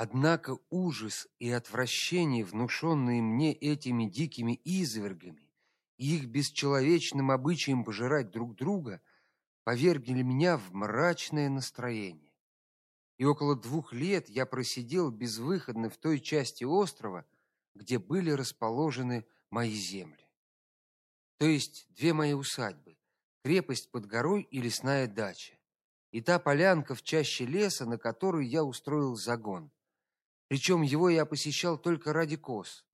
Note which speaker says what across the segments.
Speaker 1: Однако ужас и отвращение, внушенные мне этими дикими извергами и их бесчеловечным обычаем пожирать друг друга, повергли меня в мрачное настроение. И около двух лет я просидел безвыходно в той части острова, где были расположены мои земли. То есть две мои усадьбы: крепость под горой и лесная дача. И та полянка в чаще леса, на которую я устроил загон. Причем его я посещал только ради коз.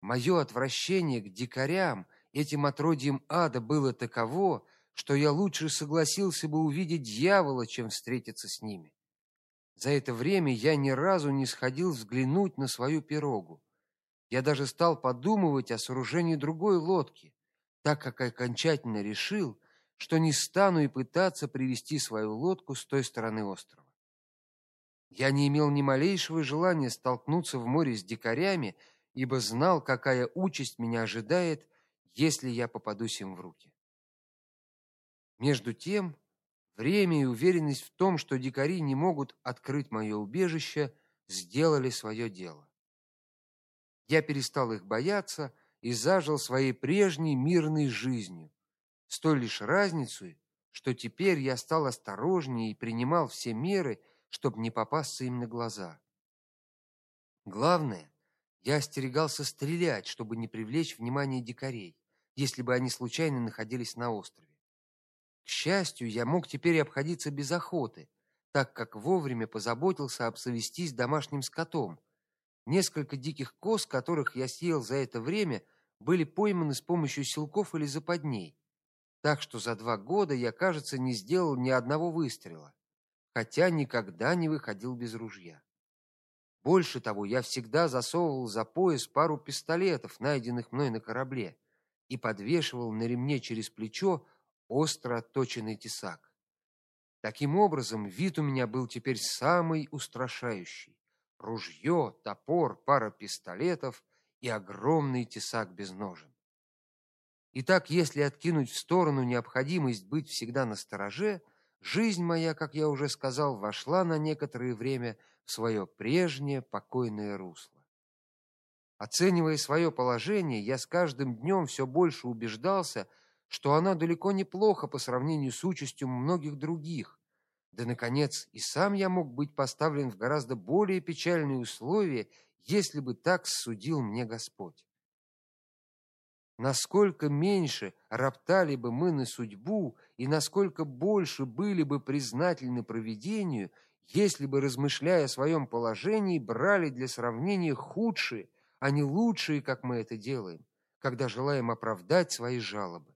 Speaker 1: Мое отвращение к дикарям, этим отродьям ада было таково, что я лучше согласился бы увидеть дьявола, чем встретиться с ними. За это время я ни разу не сходил взглянуть на свою пирогу. Я даже стал подумывать о сооружении другой лодки, так как окончательно решил, что не стану и пытаться привести свою лодку с той стороны острова. Я не имел ни малейшего желания столкнуться в море с дикарями, ибо знал, какая участь меня ожидает, если я попадусь им в руки. Между тем, время и уверенность в том, что дикари не могут открыть мое убежище, сделали свое дело. Я перестал их бояться и зажил своей прежней мирной жизнью, с той лишь разницей, что теперь я стал осторожнее и принимал все меры, чтобы не попасться им на глаза. Главное, я остерегался стрелять, чтобы не привлечь внимание дикарей, если бы они случайно находились на острове. К счастью, я мог теперь обходиться без охоты, так как вовремя позаботился обзавестись домашним скотом. Несколько диких коз, которых я съел за это время, были пойманы с помощью силков или западней. Так что за два года я, кажется, не сделал ни одного выстрела, хотя никогда не выходил без ружья. Больше того, я всегда засовывал за пояс пару пистолетов, найденных мной на корабле, и подвешивал на ремне через плечо остро отточенный тесак. Таким образом, вид у меня был теперь самый устрашающий: ружье, топор, пара пистолетов и огромный тесак без ножен. Итак, если откинуть в сторону необходимость быть всегда настороже, жизнь моя, как я уже сказал, вошла на некоторое время в свое прежнее покойное русло. Оценивая свое положение, я с каждым днем все больше убеждался, что она далеко не плохо по сравнению с участью многих других. Да наконец, и сам я мог быть поставлен в гораздо более печальные условия, если бы так судил мне Господь. Насколько меньше роптали бы мы на судьбу и насколько больше были бы признательны провидению, если бы размышляя о своем положении брали для сравнения худшие, а не лучшие, как мы это делаем, когда желаем оправдать свои жалобы.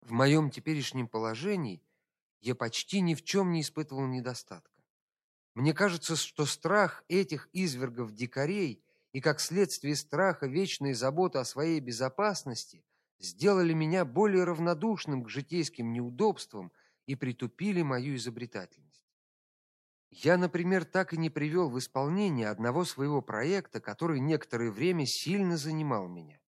Speaker 1: В моем теперешнем положении я почти ни в чем не испытывал недостатка. Мне кажется, что страх этих извергов дикарей и как следствие страха вечной заботы о своей безопасности сделали меня более равнодушным к житейским неудобствам и притупили мою изобретательность. Я, например, так и не привел в исполнение одного своего проекта, который некоторое время сильно занимал меня.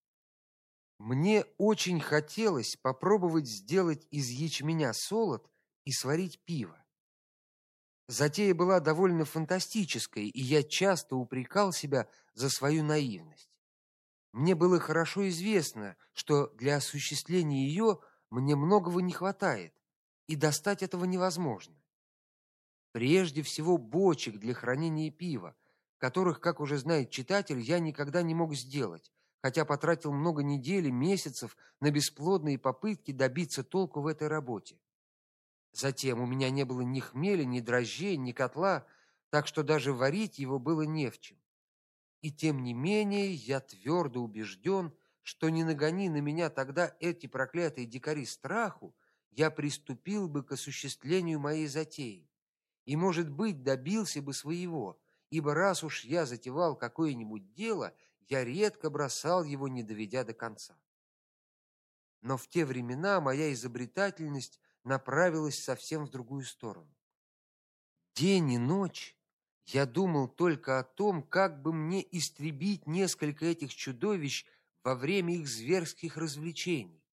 Speaker 1: Мне очень хотелось попробовать сделать из ячменя солод и сварить пиво. Затея была довольно фантастической, и я часто упрекал себя за свою наивность. Мне было хорошо известно, что для осуществления ее мне многого не хватает, и достать этого невозможно. Прежде всего бочек для хранения пива, которых, как уже знает читатель, я никогда не мог сделать, хотя потратил много недель и месяцев на бесплодные попытки добиться толку в этой работе. Затем у меня не было ни хмеля, ни дрожжей, ни котла, так что даже варить его было не в чем. И тем не менее, я твердо убежден, что не нагони на меня тогда эти проклятые дикари страху, я приступил бы к осуществлению моей затеи. И, может быть, добился бы своего, ибо раз уж я затевал какое-нибудь дело, я редко бросал его, не доведя до конца. Но в те времена моя изобретательность направилась совсем в другую сторону. День и ночь я думал только о том, как бы мне истребить несколько этих чудовищ во время их зверских развлечений.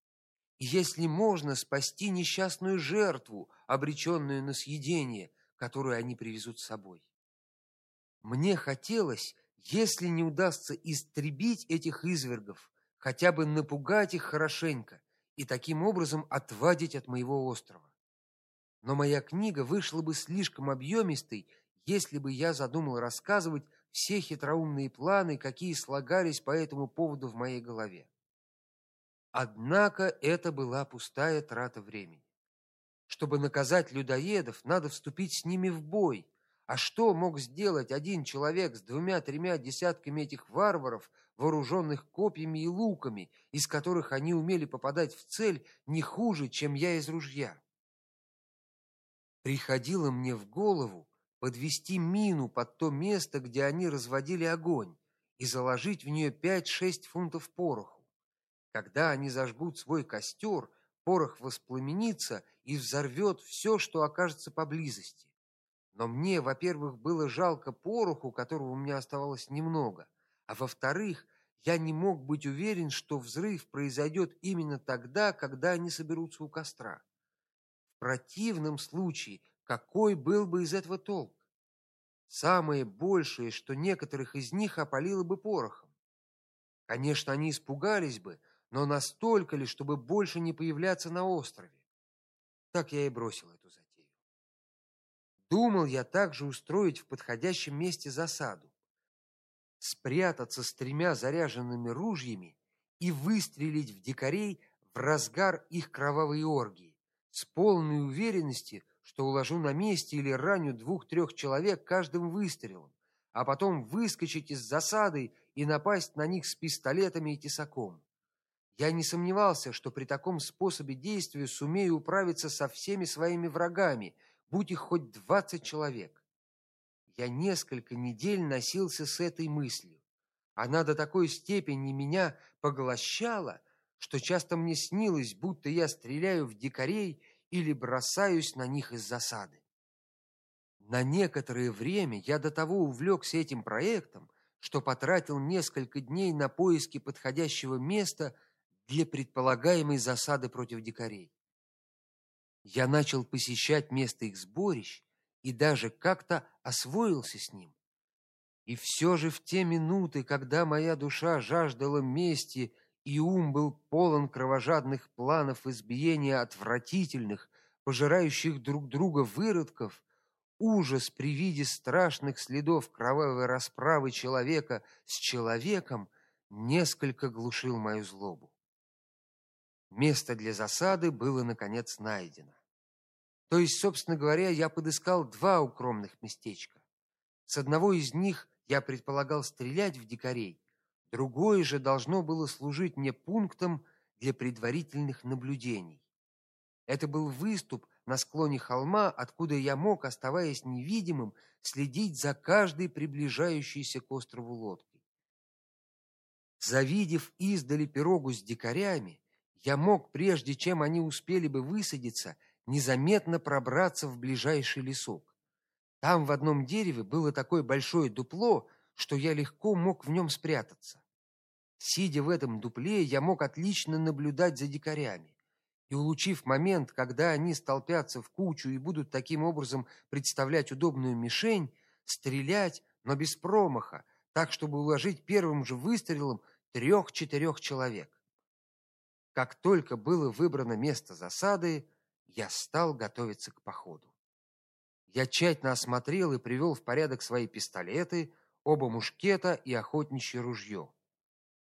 Speaker 1: И если можно спасти несчастную жертву, обреченную на съедение, которую они привезут с собой. Мне хотелось, если не удастся истребить этих извергов, хотя бы напугать их хорошенько и таким образом отвадить от моего острова. Но моя книга вышла бы слишком объемистой, если бы я задумал рассказывать все хитроумные планы, какие слагались по этому поводу в моей голове. Однако это была пустая трата времени. Чтобы наказать людоедов, надо вступить с ними в бой. А что мог сделать один человек с двумя-тремя десятками этих варваров, вооруженных копьями и луками, из которых они умели попадать в цель не хуже, чем я из ружья? Приходило мне в голову подвести мину под то место, где они разводили огонь, и заложить в нее пять-шесть фунтов пороху. Когда они зажгут свой костер, порох воспламенится и взорвет все, что окажется поблизости. Но мне, во-первых, было жалко пороху, которого у меня оставалось немного, а во-вторых, я не мог быть уверен, что взрыв произойдет именно тогда, когда они соберутся у костра. В противном случае какой был бы из этого толк? Самое большее, что некоторых из них опалило бы порохом. Конечно, они испугались бы, но настолько ли, чтобы больше не появляться на острове? Так я и бросил эту затею. Думал я также устроить в подходящем месте засаду, спрятаться с тремя заряженными ружьями и выстрелить в дикарей в разгар их кровавой оргии, с полной уверенностью, что уложу на месте или раню двух-трех человек каждым выстрелом, а потом выскочить из засады и напасть на них с пистолетами и тесаком. Я не сомневался, что при таком способе действия сумею управиться со всеми своими врагами, будь их хоть двадцать человек. Я несколько недель носился с этой мыслью. Она до такой степени меня поглощала, что часто мне снилось, будто я стреляю в дикарей или бросаюсь на них из засады. На некоторое время я до того увлекся этим проектом, что потратил несколько дней на поиски подходящего места для предполагаемой засады против дикарей. Я начал посещать место их сборищ и даже как-то освоился с ним. И все же в те минуты, когда моя душа жаждала мести и ум был полон кровожадных планов избиения отвратительных, пожирающих друг друга выродков, ужас при виде страшных следов кровавой расправы человека с человеком несколько глушил мою злобу. Место для засады было наконец найдено. То есть, собственно говоря, я подыскал два укромных местечка. С одного из них я предполагал стрелять в дикарей, Другое же должно было служить мне пунктом для предварительных наблюдений. Это был выступ на склоне холма, откуда я мог, оставаясь невидимым, следить за каждой приближающейся к острову лодкой. Завидев издали пирогу с дикарями, я мог, прежде чем они успели бы высадиться, незаметно пробраться в ближайший лесок. Там в одном дереве было такое большое дупло, что я легко мог в нем спрятаться. Сидя в этом дупле, я мог отлично наблюдать за дикарями. И улучив момент, когда они столпятся в кучу и будут таким образом представлять удобную мишень, стрелять, но без промаха, так чтобы уложить первым же выстрелом трех-четырех человек. Как только было выбрано место засады, я стал готовиться к походу. Я тщательно осмотрел и привел в порядок свои пистолеты, оба мушкета и охотничье ружье.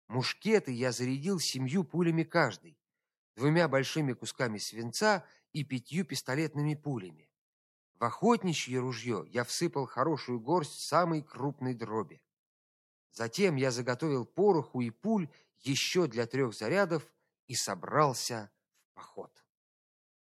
Speaker 1: Мушкеты я зарядил семью пулями каждый, двумя большими кусками свинца и пятью пистолетными пулями. В охотничье ружье я всыпал хорошую горсть самой крупной дроби. Затем я заготовил пороху и пуль еще для трех зарядов и собрался в поход.